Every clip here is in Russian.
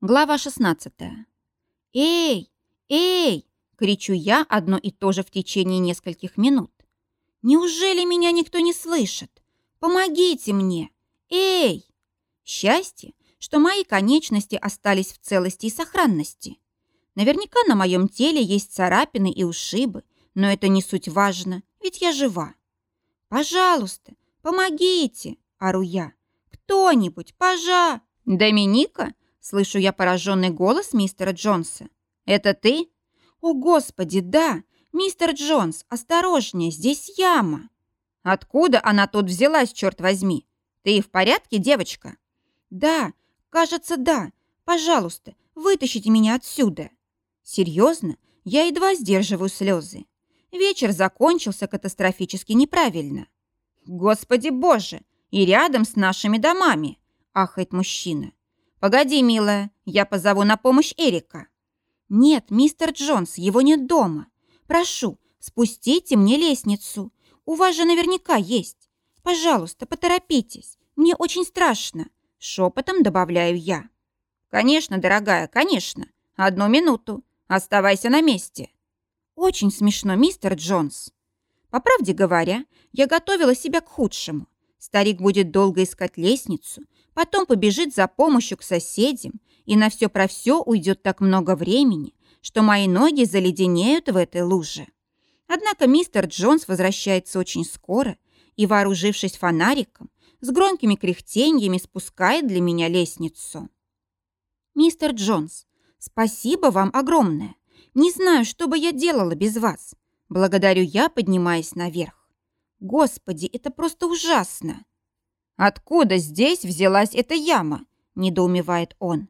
Глава 16. «Эй! Эй!» — кричу я одно и то же в течение нескольких минут. «Неужели меня никто не слышит? Помогите мне! Эй!» Счастье, что мои конечности остались в целости и сохранности. Наверняка на моем теле есть царапины и ушибы, но это не суть важно, ведь я жива. «Пожалуйста, помогите!» — ору я. «Кто-нибудь, пожа!» «Доминика?» Слышу я пораженный голос мистера Джонса. «Это ты?» «О, Господи, да! Мистер Джонс, осторожнее, здесь яма!» «Откуда она тут взялась, черт возьми? Ты в порядке, девочка?» «Да, кажется, да. Пожалуйста, вытащите меня отсюда». «Серьезно? Я едва сдерживаю слезы. Вечер закончился катастрофически неправильно». «Господи боже! И рядом с нашими домами!» – ахает мужчина. «Погоди, милая, я позову на помощь Эрика». «Нет, мистер Джонс, его нет дома. Прошу, спустите мне лестницу. У вас же наверняка есть. Пожалуйста, поторопитесь. Мне очень страшно», — шепотом добавляю я. «Конечно, дорогая, конечно. Одну минуту. Оставайся на месте». «Очень смешно, мистер Джонс». По правде говоря, я готовила себя к худшему. Старик будет долго искать лестницу, потом побежит за помощью к соседям, и на все про все уйдет так много времени, что мои ноги заледенеют в этой луже. Однако мистер Джонс возвращается очень скоро и, вооружившись фонариком, с громкими кряхтеньями спускает для меня лестницу. «Мистер Джонс, спасибо вам огромное. Не знаю, что бы я делала без вас. Благодарю я, поднимаясь наверх. Господи, это просто ужасно!» «Откуда здесь взялась эта яма?» – недоумевает он.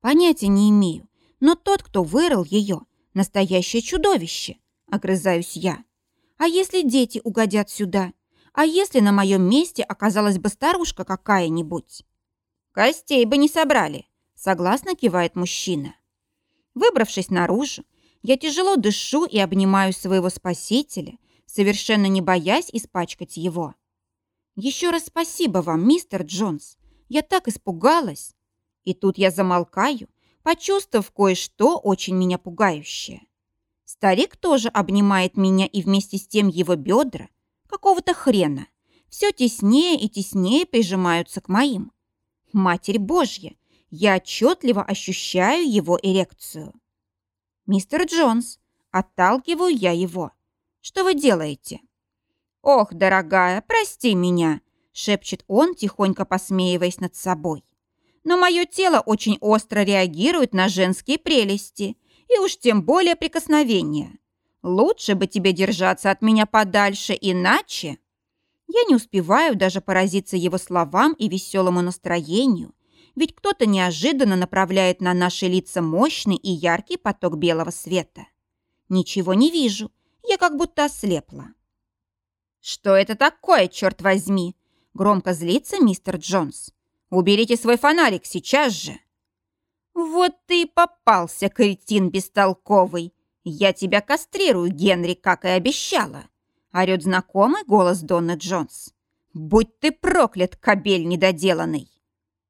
«Понятия не имею, но тот, кто вырыл ее, настоящее чудовище», – огрызаюсь я. «А если дети угодят сюда? А если на моем месте оказалась бы старушка какая-нибудь?» «Костей бы не собрали», – согласно кивает мужчина. Выбравшись наружу, я тяжело дышу и обнимаю своего спасителя, совершенно не боясь испачкать его. Еще раз спасибо вам, мистер Джонс. Я так испугалась. И тут я замолкаю, почувствовав кое-что очень меня пугающее. Старик тоже обнимает меня, и вместе с тем его бедра, какого-то хрена, все теснее и теснее прижимаются к моим. Матерь Божья, я отчетливо ощущаю его эрекцию. «Мистер Джонс», отталкиваю я его. «Что вы делаете?» «Ох, дорогая, прости меня!» — шепчет он, тихонько посмеиваясь над собой. «Но мое тело очень остро реагирует на женские прелести, и уж тем более прикосновения. Лучше бы тебе держаться от меня подальше, иначе...» Я не успеваю даже поразиться его словам и веселому настроению, ведь кто-то неожиданно направляет на наши лица мощный и яркий поток белого света. Ничего не вижу, я как будто ослепла. «Что это такое, черт возьми?» Громко злится мистер Джонс. «Уберите свой фонарик сейчас же!» «Вот ты и попался, кретин бестолковый! Я тебя кастрирую, Генри, как и обещала!» Орет знакомый голос Донны Джонс. «Будь ты проклят, кобель недоделанный!»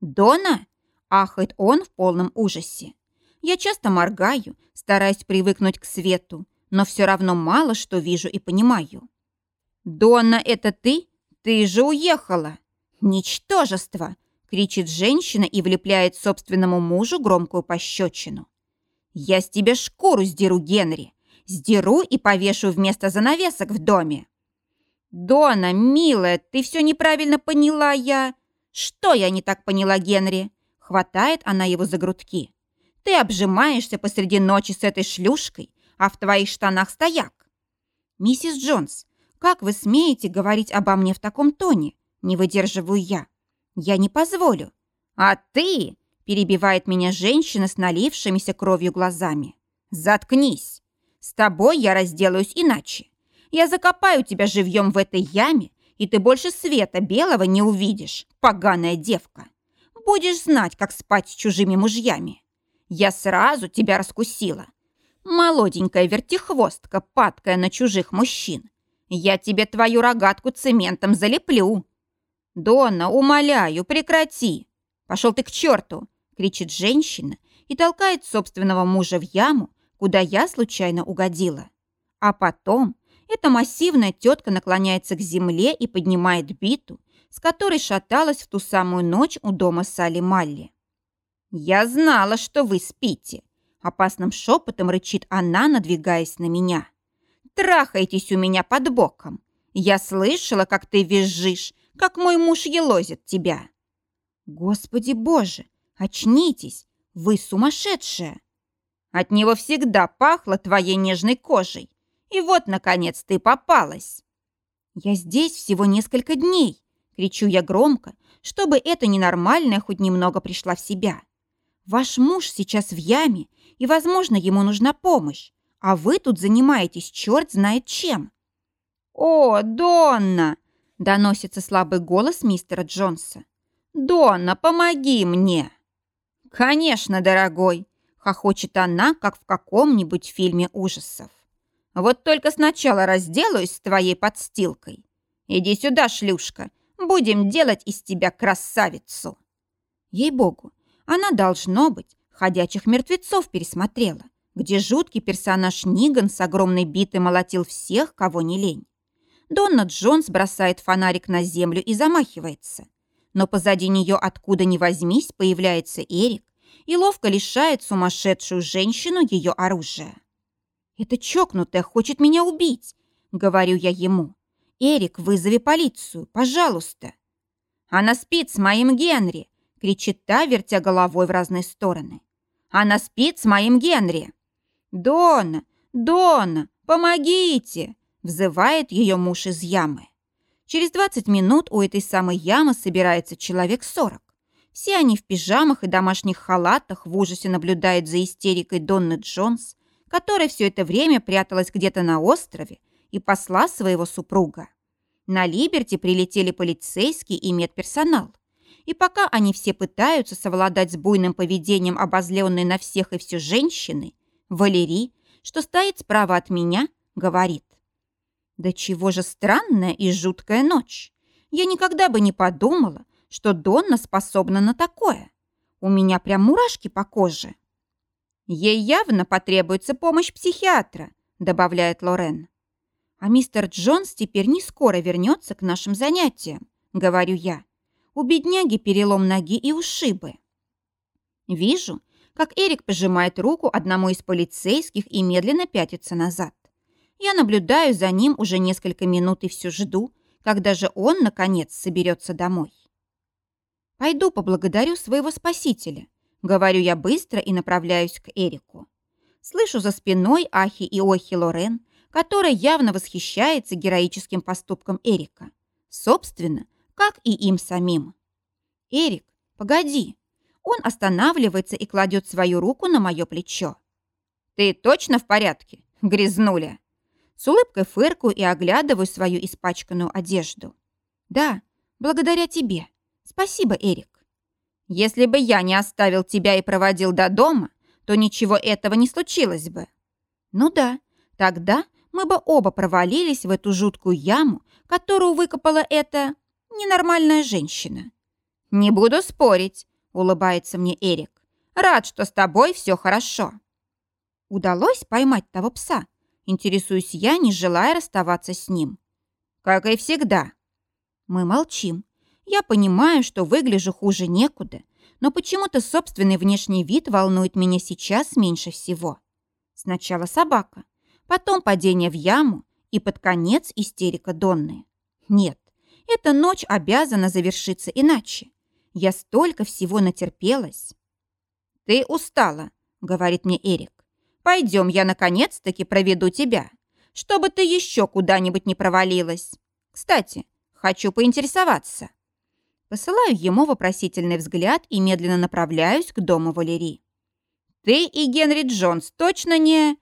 «Дона?» – ахает он в полном ужасе. Я часто моргаю, стараясь привыкнуть к свету, но все равно мало что вижу и понимаю. «Донна, это ты? Ты же уехала!» «Ничтожество!» — кричит женщина и влепляет собственному мужу громкую пощечину. «Я с тебя шкуру сдеру, Генри! Сдеру и повешу вместо занавесок в доме!» «Дона, милая, ты все неправильно поняла, я...» «Что я не так поняла, Генри?» Хватает она его за грудки. «Ты обжимаешься посреди ночи с этой шлюшкой, а в твоих штанах стояк». «Миссис Джонс, как вы смеете говорить обо мне в таком тоне? Не выдерживаю я. Я не позволю. А ты, перебивает меня женщина с налившимися кровью глазами. Заткнись. С тобой я разделаюсь иначе. Я закопаю тебя живьем в этой яме, и ты больше света белого не увидишь, поганая девка. Будешь знать, как спать с чужими мужьями. Я сразу тебя раскусила. Молоденькая вертихвостка, падкая на чужих мужчин. Я тебе твою рогатку цементом залеплю. Дона, умоляю, прекрати. Пошел ты к черту. кричит женщина и толкает собственного мужа в яму, куда я случайно угодила. А потом эта массивная тетка наклоняется к земле и поднимает биту, с которой шаталась в ту самую ночь у дома Салли Малли. «Я знала, что вы спите», — опасным шепотом рычит она, надвигаясь на меня. «Трахаетесь у меня под боком. Я слышала, как ты визжишь, как мой муж елозит тебя». «Господи боже, очнитесь, вы сумасшедшая!» От него всегда пахло твоей нежной кожей. И вот, наконец, ты попалась. Я здесь всего несколько дней, кричу я громко, чтобы эта ненормальная хоть немного пришла в себя. Ваш муж сейчас в яме, и, возможно, ему нужна помощь, а вы тут занимаетесь черт знает чем. «О, Донна!» – доносится слабый голос мистера Джонса. «Донна, помоги мне!» «Конечно, дорогой!» – хохочет она, как в каком-нибудь фильме ужасов. «Вот только сначала разделаюсь с твоей подстилкой. Иди сюда, шлюшка, будем делать из тебя красавицу!» Ей-богу, она, должно быть, ходячих мертвецов пересмотрела, где жуткий персонаж Ниган с огромной битой молотил всех, кого не лень. Донна Джонс бросает фонарик на землю и замахивается. Но позади нее, откуда ни возьмись, появляется Эрик и ловко лишает сумасшедшую женщину ее оружия. «Это чокнутая хочет меня убить», — говорю я ему. «Эрик, вызови полицию, пожалуйста». «Она спит с моим Генри», — кричит та, вертя головой в разные стороны. «Она спит с моим Генри». «Дона! Дона! Помогите!» — взывает ее муж из ямы. Через 20 минут у этой самой ямы собирается человек 40. Все они в пижамах и домашних халатах в ужасе наблюдают за истерикой Донны Джонс, которая все это время пряталась где-то на острове и посла своего супруга. На Либерти прилетели полицейские и медперсонал. И пока они все пытаются совладать с буйным поведением обозленной на всех и все женщины, Валерий, что стоит справа от меня, говорит. Да чего же странная и жуткая ночь. Я никогда бы не подумала, что Донна способна на такое. У меня прям мурашки по коже. Ей явно потребуется помощь психиатра, добавляет Лорен. А мистер Джонс теперь не скоро вернется к нашим занятиям, говорю я. У бедняги перелом ноги и ушибы. Вижу, как Эрик пожимает руку одному из полицейских и медленно пятится назад. Я наблюдаю за ним уже несколько минут и все жду, когда же он, наконец, соберется домой. «Пойду поблагодарю своего спасителя», — говорю я быстро и направляюсь к Эрику. Слышу за спиной ахи и охи Лорен, которая явно восхищается героическим поступком Эрика. Собственно, как и им самим. «Эрик, погоди!» Он останавливается и кладет свою руку на мое плечо. «Ты точно в порядке, грязнуля?» С улыбкой фыркаю и оглядываю свою испачканную одежду. «Да, благодаря тебе. Спасибо, Эрик. Если бы я не оставил тебя и проводил до дома, то ничего этого не случилось бы. Ну да, тогда мы бы оба провалились в эту жуткую яму, которую выкопала эта ненормальная женщина. Не буду спорить, улыбается мне Эрик. Рад, что с тобой все хорошо. Удалось поймать того пса, Интересуюсь я, не желая расставаться с ним. Как и всегда. Мы молчим. Я понимаю, что выгляжу хуже некуда, но почему-то собственный внешний вид волнует меня сейчас меньше всего. Сначала собака, потом падение в яму и под конец истерика Донны. Нет, эта ночь обязана завершиться иначе. Я столько всего натерпелась. «Ты устала», — говорит мне Эрик. Пойдем, я наконец-таки проведу тебя, чтобы ты еще куда-нибудь не провалилась. Кстати, хочу поинтересоваться». Посылаю ему вопросительный взгляд и медленно направляюсь к дому Валерии. «Ты и Генри Джонс точно не...»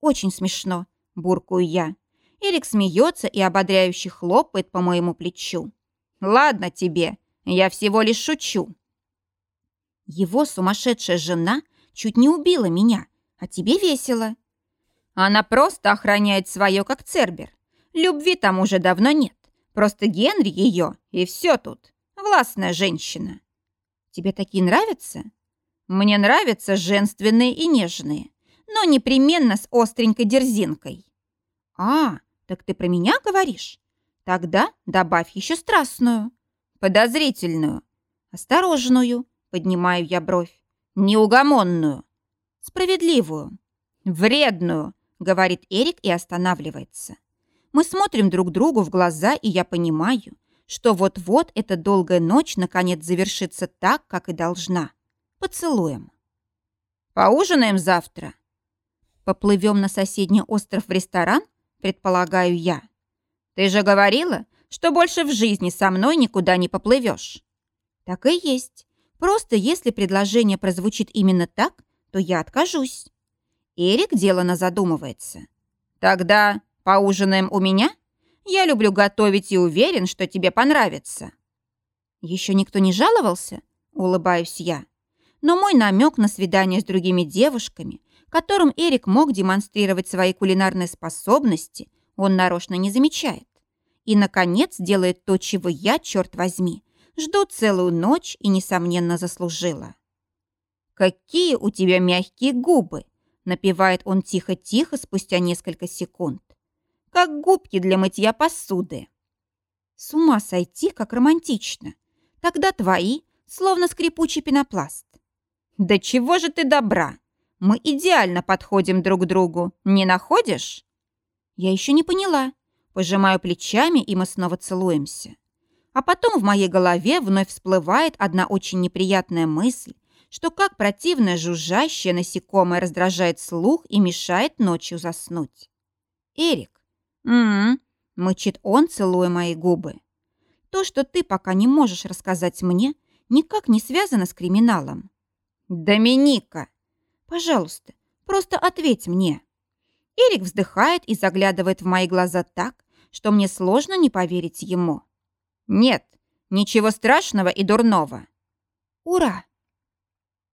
«Очень смешно», — буркую я. Эрик смеется и ободряюще хлопает по моему плечу. «Ладно тебе, я всего лишь шучу». Его сумасшедшая жена чуть не убила меня, а тебе весело. Она просто охраняет свое, как Цербер. Любви там уже давно нет. Просто Генри ее, и все тут. Властная женщина. Тебе такие нравятся? Мне нравятся женственные и нежные, но непременно с остренькой дерзинкой. А, так ты про меня говоришь? Тогда добавь еще страстную, подозрительную, осторожную, поднимаю я бровь, неугомонную, справедливую, вредную, говорит Эрик и останавливается. Мы смотрим друг другу в глаза, и я понимаю, что вот-вот эта долгая ночь наконец завершится так, как и должна. Поцелуем. Поужинаем завтра. Поплывем на соседний остров в ресторан, предполагаю я. Ты же говорила, что больше в жизни со мной никуда не поплывешь. Так и есть. Просто если предложение прозвучит именно так, то я откажусь. Эрик делано задумывается. Тогда поужинаем у меня? Я люблю готовить и уверен, что тебе понравится. Еще никто не жаловался? Улыбаюсь я. Но мой намек на свидание с другими девушками, которым Эрик мог демонстрировать свои кулинарные способности, он нарочно не замечает. И, наконец, делает то, чего я, черт возьми, жду целую ночь и, несомненно, заслужила. «Какие у тебя мягкие губы!» Напевает он тихо-тихо спустя несколько секунд. Как губки для мытья посуды. С ума сойти, как романтично. Тогда твои, словно скрипучий пенопласт. Да чего же ты добра? Мы идеально подходим друг к другу, не находишь? Я еще не поняла. Пожимаю плечами, и мы снова целуемся. А потом в моей голове вновь всплывает одна очень неприятная мысль, что как противное жужжащее насекомое раздражает слух и мешает ночью заснуть. «Эрик!» «М-м-м!» – мычит он, целуя мои губы. «То, что ты пока не можешь рассказать мне, никак не связано с криминалом». «Доминика!» «Пожалуйста, просто ответь мне». Эрик вздыхает и заглядывает в мои глаза так, что мне сложно не поверить ему. «Нет, ничего страшного и дурного». «Ура!»